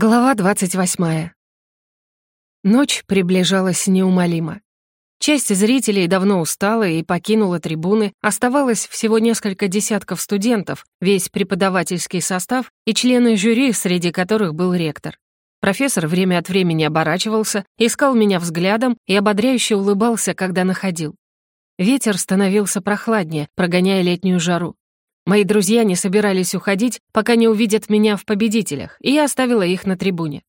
Глава 28. Ночь приближалась неумолимо. Часть зрителей давно устала и покинула трибуны, оставалось всего несколько десятков студентов, весь преподавательский состав и члены жюри, среди которых был ректор. Профессор время от времени оборачивался, искал меня взглядом и ободряюще улыбался, когда находил. Ветер становился прохладнее, прогоняя летнюю жару. Мои друзья не собирались уходить, пока не увидят меня в победителях, и я оставила их на трибуне.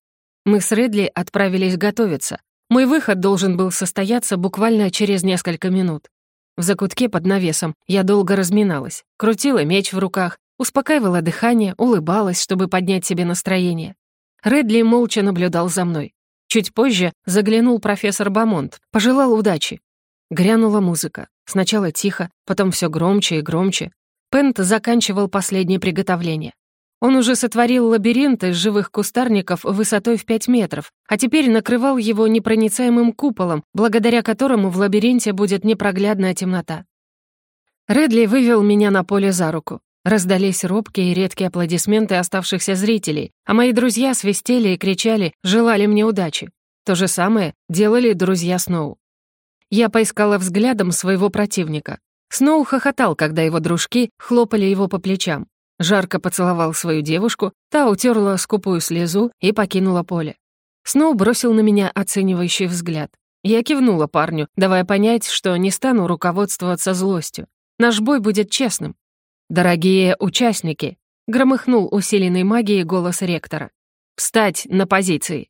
Мы с Редли отправились готовиться. Мой выход должен был состояться буквально через несколько минут. В закутке под навесом я долго разминалась, крутила меч в руках, успокаивала дыхание, улыбалась, чтобы поднять себе настроение. Редли молча наблюдал за мной. Чуть позже заглянул профессор Бамонт, пожелал удачи. Грянула музыка. Сначала тихо, потом все громче и громче. Пент заканчивал последнее приготовление. Он уже сотворил лабиринт из живых кустарников высотой в 5 метров, а теперь накрывал его непроницаемым куполом, благодаря которому в лабиринте будет непроглядная темнота. Редли вывел меня на поле за руку. Раздались робкие и редкие аплодисменты оставшихся зрителей, а мои друзья свистели и кричали, желали мне удачи. То же самое делали друзья Сноу. Я поискала взглядом своего противника. Сноу хохотал, когда его дружки хлопали его по плечам. Жарко поцеловал свою девушку, та утерла скупую слезу и покинула поле. Сноу бросил на меня оценивающий взгляд. Я кивнула парню, давая понять, что не стану руководствоваться злостью. Наш бой будет честным. «Дорогие участники!» — громыхнул усиленной магией голос ректора. «Встать на позиции!»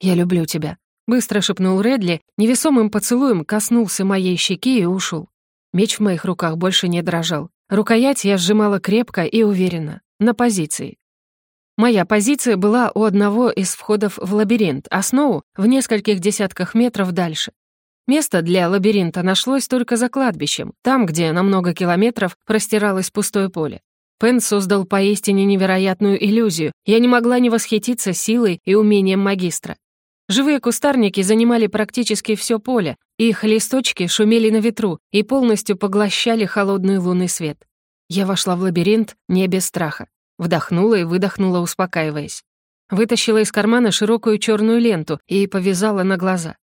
«Я люблю тебя!» — быстро шепнул Редли, невесомым поцелуем коснулся моей щеки и ушел. Меч в моих руках больше не дрожал. Рукоять я сжимала крепко и уверенно, на позиции. Моя позиция была у одного из входов в лабиринт, а Сноу — в нескольких десятках метров дальше. Место для лабиринта нашлось только за кладбищем, там, где на много километров простиралось пустое поле. Пен создал поистине невероятную иллюзию. Я не могла не восхититься силой и умением магистра. Живые кустарники занимали практически все поле, их листочки шумели на ветру и полностью поглощали холодный лунный свет. Я вошла в лабиринт не без страха. Вдохнула и выдохнула, успокаиваясь. Вытащила из кармана широкую черную ленту и повязала на глаза.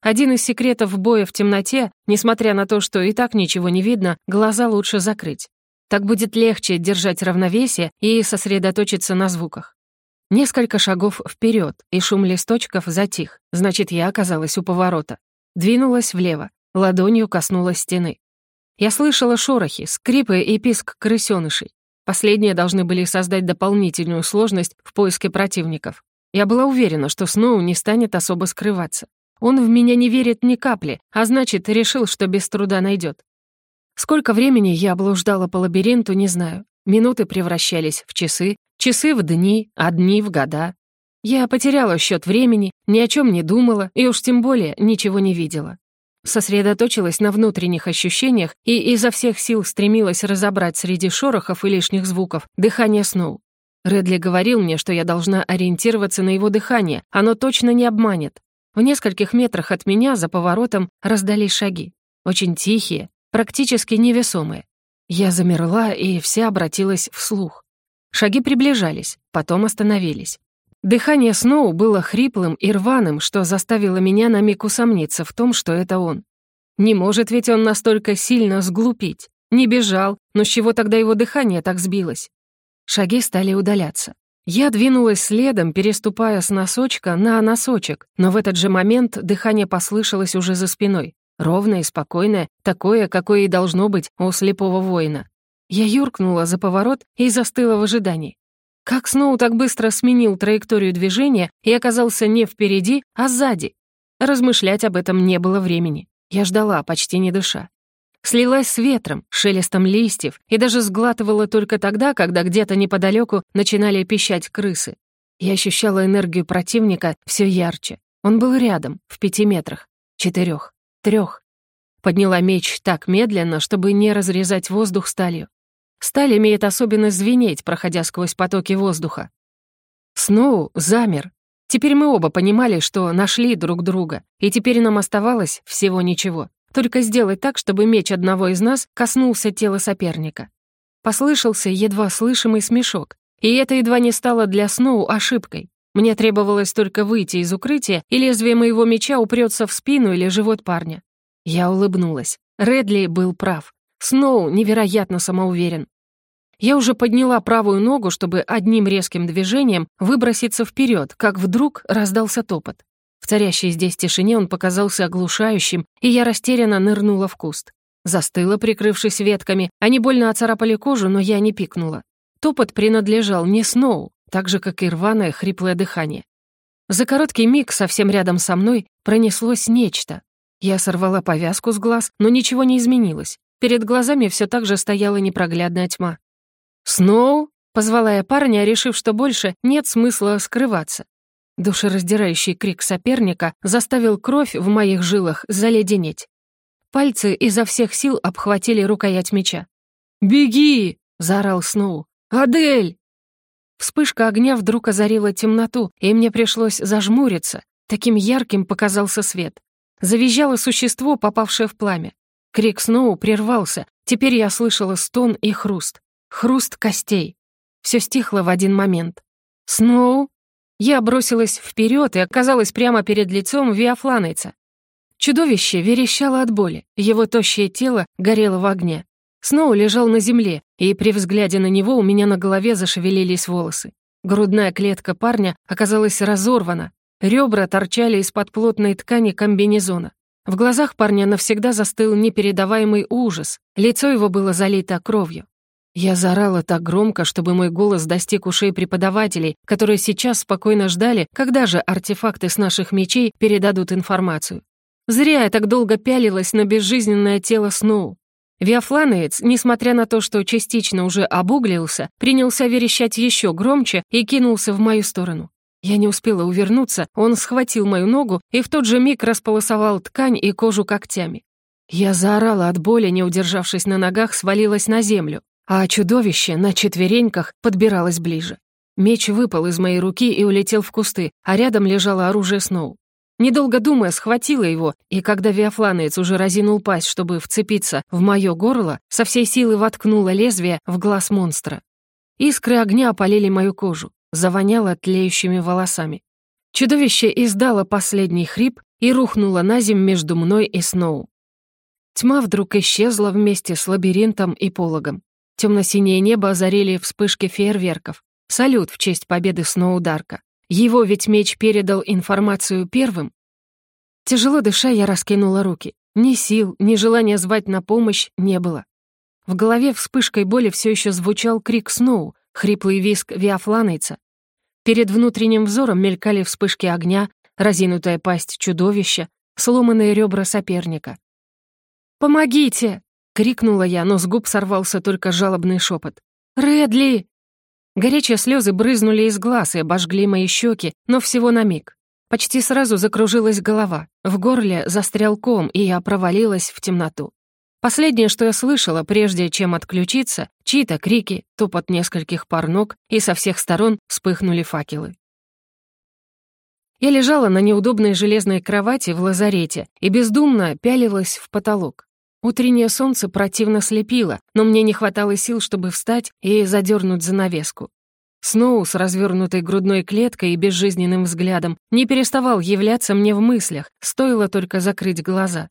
Один из секретов боя в темноте, несмотря на то, что и так ничего не видно, глаза лучше закрыть. Так будет легче держать равновесие и сосредоточиться на звуках. Несколько шагов вперед, и шум листочков затих. Значит, я оказалась у поворота. Двинулась влево, ладонью коснулась стены. Я слышала шорохи, скрипы и писк крысёнышей. Последние должны были создать дополнительную сложность в поиске противников. Я была уверена, что Сноу не станет особо скрываться. Он в меня не верит ни капли, а значит, решил, что без труда найдет. Сколько времени я блуждала по лабиринту, не знаю. Минуты превращались в часы, часы в дни, а дни в года. Я потеряла счет времени, ни о чем не думала и уж тем более ничего не видела. Сосредоточилась на внутренних ощущениях и изо всех сил стремилась разобрать среди шорохов и лишних звуков дыхание Сноу. Редли говорил мне, что я должна ориентироваться на его дыхание, оно точно не обманет. В нескольких метрах от меня за поворотом раздались шаги. Очень тихие, практически невесомые. Я замерла и вся обратилась вслух. Шаги приближались, потом остановились. Дыхание Сноу было хриплым и рваным, что заставило меня на миг усомниться в том, что это он. Не может ведь он настолько сильно сглупить. Не бежал, но с чего тогда его дыхание так сбилось? Шаги стали удаляться. Я двинулась следом, переступая с носочка на носочек, но в этот же момент дыхание послышалось уже за спиной ровное, спокойное, такое, какое и должно быть у слепого воина. Я юркнула за поворот и застыла в ожидании. Как Сноу так быстро сменил траекторию движения и оказался не впереди, а сзади? Размышлять об этом не было времени. Я ждала, почти не дыша. Слилась с ветром, шелестом листьев и даже сглатывала только тогда, когда где-то неподалеку начинали пищать крысы. Я ощущала энергию противника все ярче. Он был рядом, в пяти метрах, четырех трех. Подняла меч так медленно, чтобы не разрезать воздух сталью. Сталь имеет особенность звенеть, проходя сквозь потоки воздуха. Сноу замер. Теперь мы оба понимали, что нашли друг друга, и теперь нам оставалось всего ничего. Только сделать так, чтобы меч одного из нас коснулся тела соперника. Послышался едва слышимый смешок, и это едва не стало для Сноу ошибкой. Мне требовалось только выйти из укрытия, и лезвие моего меча упрется в спину или живот парня. Я улыбнулась. Редли был прав. Сноу невероятно самоуверен. Я уже подняла правую ногу, чтобы одним резким движением выброситься вперед, как вдруг раздался топот. В царящей здесь тишине он показался оглушающим, и я растерянно нырнула в куст. Застыла, прикрывшись ветками. Они больно оцарапали кожу, но я не пикнула. Топот принадлежал не Сноу так же, как и рваное хриплое дыхание. За короткий миг совсем рядом со мной пронеслось нечто. Я сорвала повязку с глаз, но ничего не изменилось. Перед глазами все так же стояла непроглядная тьма. «Сноу!» — позвала я парня, решив, что больше нет смысла скрываться. Душераздирающий крик соперника заставил кровь в моих жилах заледенеть. Пальцы изо всех сил обхватили рукоять меча. «Беги!» — заорал Сноу. «Адель!» Вспышка огня вдруг озарила темноту, и мне пришлось зажмуриться. Таким ярким показался свет. Завизжало существо, попавшее в пламя. Крик Сноу прервался. Теперь я слышала стон и хруст. Хруст костей. Все стихло в один момент. «Сноу!» Я бросилась вперед и оказалась прямо перед лицом Виафланайца. Чудовище верещало от боли, его тощее тело горело в огне. Сноу лежал на земле, и при взгляде на него у меня на голове зашевелились волосы. Грудная клетка парня оказалась разорвана, ребра торчали из-под плотной ткани комбинезона. В глазах парня навсегда застыл непередаваемый ужас, лицо его было залито кровью. Я заорала так громко, чтобы мой голос достиг ушей преподавателей, которые сейчас спокойно ждали, когда же артефакты с наших мечей передадут информацию. Зря я так долго пялилась на безжизненное тело Сноу. Виафлановец, несмотря на то, что частично уже обуглился, принялся верещать еще громче и кинулся в мою сторону. Я не успела увернуться, он схватил мою ногу и в тот же миг располосовал ткань и кожу когтями. Я заорала от боли, не удержавшись на ногах, свалилась на землю, а чудовище на четвереньках подбиралось ближе. Меч выпал из моей руки и улетел в кусты, а рядом лежало оружие Сноу. Недолго думая, схватила его, и когда виафланец уже разинул пасть, чтобы вцепиться в мое горло, со всей силы воткнула лезвие в глаз монстра. Искры огня опалили мою кожу, завоняло тлеющими волосами. Чудовище издало последний хрип и рухнуло на земь между мной и Сноу. Тьма вдруг исчезла вместе с лабиринтом и пологом. Темно-синее небо озарили вспышки фейерверков. Салют в честь победы Сноу Дарка. Его ведь меч передал информацию первым. Тяжело дыша, я раскинула руки. Ни сил, ни желания звать на помощь не было. В голове вспышкой боли все еще звучал крик Сноу, хриплый виск Виафланайца. Перед внутренним взором мелькали вспышки огня, разинутая пасть чудовища, сломанные ребра соперника. «Помогите!» — крикнула я, но с губ сорвался только жалобный шепот. «Редли!» Горячие слезы брызнули из глаз и обожгли мои щеки, но всего на миг. Почти сразу закружилась голова, в горле застрял ком, и я провалилась в темноту. Последнее, что я слышала, прежде чем отключиться, чьи-то крики, топот нескольких пар ног, и со всех сторон вспыхнули факелы. Я лежала на неудобной железной кровати в лазарете и бездумно пялилась в потолок. Утреннее солнце противно слепило, но мне не хватало сил, чтобы встать и задернуть занавеску. Сноу с развернутой грудной клеткой и безжизненным взглядом не переставал являться мне в мыслях, стоило только закрыть глаза.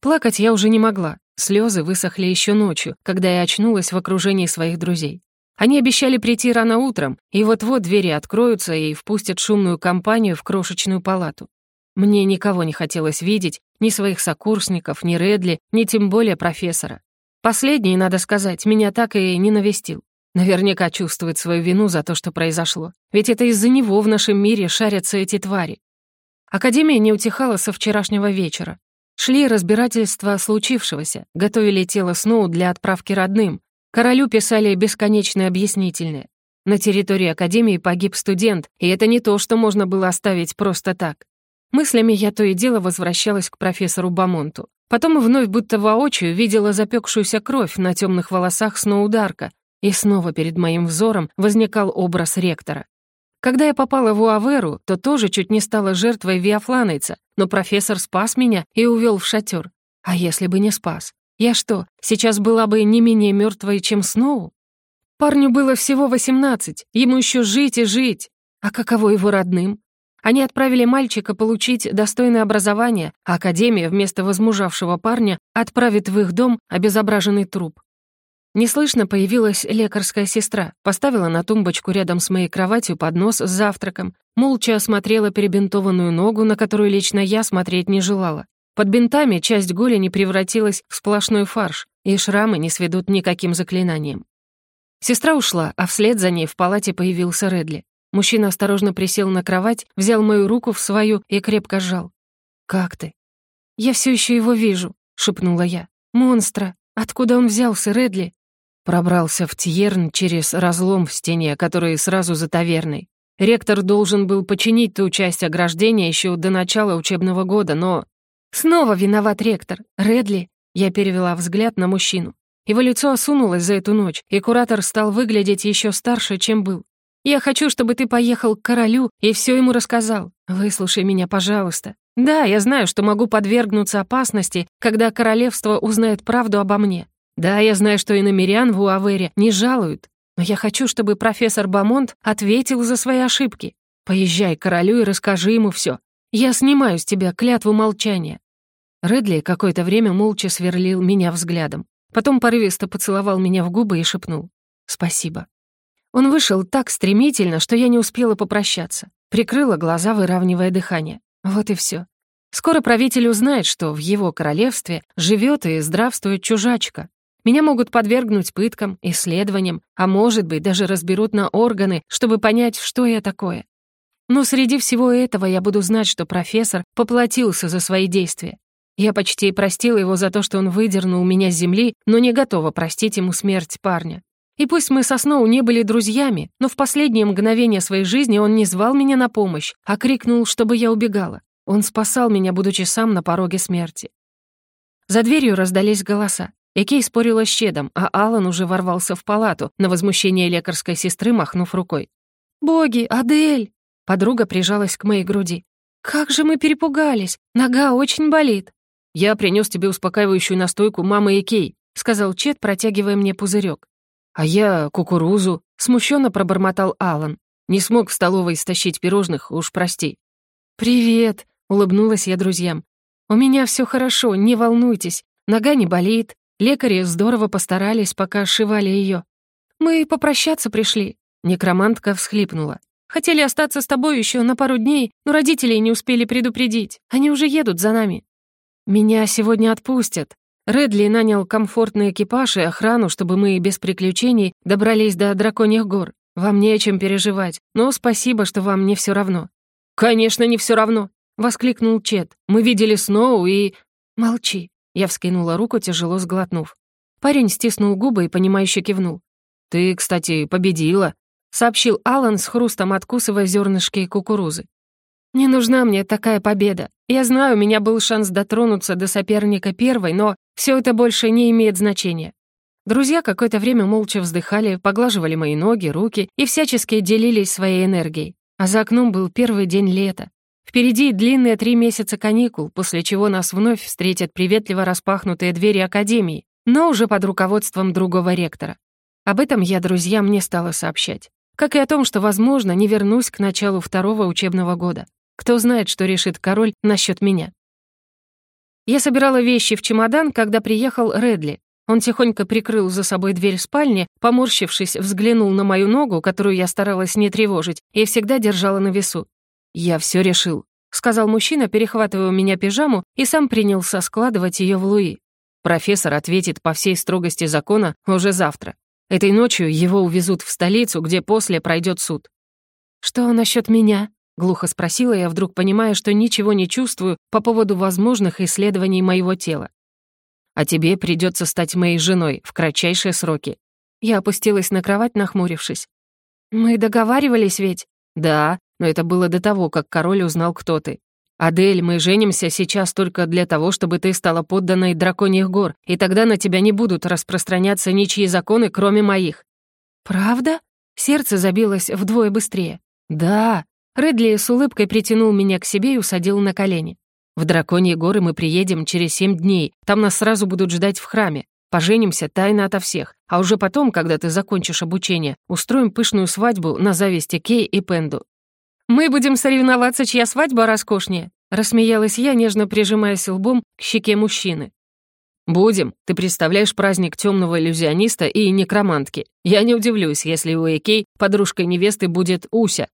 Плакать я уже не могла, слезы высохли еще ночью, когда я очнулась в окружении своих друзей. Они обещали прийти рано утром, и вот-вот двери откроются и впустят шумную компанию в крошечную палату. Мне никого не хотелось видеть, ни своих сокурсников, ни Редли, ни тем более профессора. Последний, надо сказать, меня так и не навестил. Наверняка чувствует свою вину за то, что произошло. Ведь это из-за него в нашем мире шарятся эти твари. Академия не утихала со вчерашнего вечера. Шли разбирательства случившегося, готовили тело Сноу для отправки родным. Королю писали бесконечные объяснительные. На территории Академии погиб студент, и это не то, что можно было оставить просто так. Мыслями я то и дело возвращалась к профессору Бамонту. Потом вновь будто воочию видела запекшуюся кровь на темных волосах Сноударка, и снова перед моим взором возникал образ ректора. Когда я попала в Уаверу, то тоже чуть не стала жертвой Виафланайца, но профессор спас меня и увел в шатер. А если бы не спас? Я что, сейчас была бы не менее мертвой, чем Сноу? Парню было всего 18, ему еще жить и жить. А каково его родным? Они отправили мальчика получить достойное образование, а Академия вместо возмужавшего парня отправит в их дом обезображенный труп. Неслышно появилась лекарская сестра, поставила на тумбочку рядом с моей кроватью поднос с завтраком, молча осмотрела перебинтованную ногу, на которую лично я смотреть не желала. Под бинтами часть голени превратилась в сплошной фарш, и шрамы не сведут никаким заклинанием. Сестра ушла, а вслед за ней в палате появился Редли. Мужчина осторожно присел на кровать, взял мою руку в свою и крепко сжал. «Как ты?» «Я все еще его вижу», — шепнула я. «Монстра! Откуда он взялся, Редли?» Пробрался в Тьерн через разлом в стене, который сразу за таверной. Ректор должен был починить ту часть ограждения еще до начала учебного года, но... «Снова виноват ректор. Редли!» Я перевела взгляд на мужчину. Его лицо осунулось за эту ночь, и куратор стал выглядеть еще старше, чем был. Я хочу, чтобы ты поехал к королю и все ему рассказал. Выслушай меня, пожалуйста. Да, я знаю, что могу подвергнуться опасности, когда королевство узнает правду обо мне. Да, я знаю, что и намерян в Уавере не жалуют. Но я хочу, чтобы профессор Бамонт ответил за свои ошибки. Поезжай к королю и расскажи ему все. Я снимаю с тебя клятву молчания». Редли какое-то время молча сверлил меня взглядом. Потом порывисто поцеловал меня в губы и шепнул. «Спасибо». Он вышел так стремительно, что я не успела попрощаться. Прикрыла глаза, выравнивая дыхание. Вот и все. Скоро правитель узнает, что в его королевстве живет и здравствует чужачка. Меня могут подвергнуть пыткам, исследованиям, а может быть, даже разберут на органы, чтобы понять, что я такое. Но среди всего этого я буду знать, что профессор поплатился за свои действия. Я почти простила его за то, что он выдернул меня с земли, но не готова простить ему смерть парня. И пусть мы со Сноу не были друзьями, но в последние мгновения своей жизни он не звал меня на помощь, а крикнул, чтобы я убегала. Он спасал меня, будучи сам на пороге смерти. За дверью раздались голоса. Экей спорила с Щедом, а Алан уже ворвался в палату, на возмущение лекарской сестры махнув рукой. «Боги, Адель!» Подруга прижалась к моей груди. «Как же мы перепугались! Нога очень болит!» «Я принес тебе успокаивающую настойку мамы Экей», сказал Чед, протягивая мне пузырек. «А я кукурузу», — смущенно пробормотал Алан. «Не смог в столовой стащить пирожных, уж прости». «Привет», — улыбнулась я друзьям. «У меня все хорошо, не волнуйтесь. Нога не болит. Лекари здорово постарались, пока сшивали ее. Мы попрощаться пришли». Некромантка всхлипнула. «Хотели остаться с тобой еще на пару дней, но родителей не успели предупредить. Они уже едут за нами». «Меня сегодня отпустят», Редли нанял комфортный экипаж и охрану, чтобы мы без приключений добрались до драконьих гор. Вам не о чем переживать, но спасибо, что вам не все равно». «Конечно, не все равно!» — воскликнул Чет. «Мы видели Сноу и...» «Молчи!» — я вскинула руку, тяжело сглотнув. Парень стиснул губы и, понимающе кивнул. «Ты, кстати, победила!» — сообщил Алан с хрустом, откусывая зернышки кукурузы. «Не нужна мне такая победа. Я знаю, у меня был шанс дотронуться до соперника первой, но все это больше не имеет значения. Друзья какое-то время молча вздыхали, поглаживали мои ноги, руки и всячески делились своей энергией. А за окном был первый день лета. Впереди длинные три месяца каникул, после чего нас вновь встретят приветливо распахнутые двери Академии, но уже под руководством другого ректора. Об этом я друзьям не стала сообщать. Как и о том, что, возможно, не вернусь к началу второго учебного года. Кто знает, что решит король насчет меня. Я собирала вещи в чемодан, когда приехал Редли. Он тихонько прикрыл за собой дверь спальни, поморщившись, взглянул на мою ногу, которую я старалась не тревожить, и всегда держала на весу. «Я все решил», — сказал мужчина, перехватывая у меня пижаму, и сам принялся складывать ее в Луи. «Профессор ответит по всей строгости закона уже завтра. Этой ночью его увезут в столицу, где после пройдет суд». «Что насчет меня?» Глухо спросила я, вдруг понимая, что ничего не чувствую по поводу возможных исследований моего тела. «А тебе придется стать моей женой в кратчайшие сроки». Я опустилась на кровать, нахмурившись. «Мы договаривались ведь?» «Да, но это было до того, как король узнал, кто ты. «Адель, мы женимся сейчас только для того, чтобы ты стала подданной драконьих гор, и тогда на тебя не будут распространяться ничьи законы, кроме моих». «Правда?» Сердце забилось вдвое быстрее. «Да», Редли с улыбкой притянул меня к себе и усадил на колени. «В Драконьи горы мы приедем через семь дней. Там нас сразу будут ждать в храме. Поженимся тайно ото всех. А уже потом, когда ты закончишь обучение, устроим пышную свадьбу на зависти Кей и Пенду». «Мы будем соревноваться, чья свадьба роскошнее», — рассмеялась я, нежно прижимаясь лбом к щеке мужчины. «Будем. Ты представляешь праздник темного иллюзиониста и некромантки. Я не удивлюсь, если у Экей подружкой невесты будет Уся,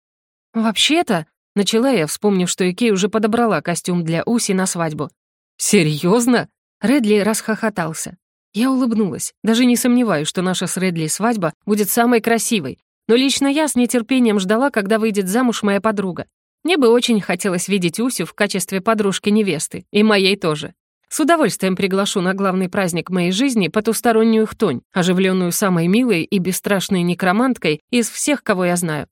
«Вообще-то...» — начала я, вспомнив, что Икей уже подобрала костюм для Уси на свадьбу. «Серьезно?» — Редли расхохотался. Я улыбнулась, даже не сомневаюсь, что наша с Редли свадьба будет самой красивой, но лично я с нетерпением ждала, когда выйдет замуж моя подруга. Мне бы очень хотелось видеть Усю в качестве подружки-невесты, и моей тоже. С удовольствием приглашу на главный праздник моей жизни потустороннюю хтонь, оживленную самой милой и бесстрашной некроманткой из всех, кого я знаю.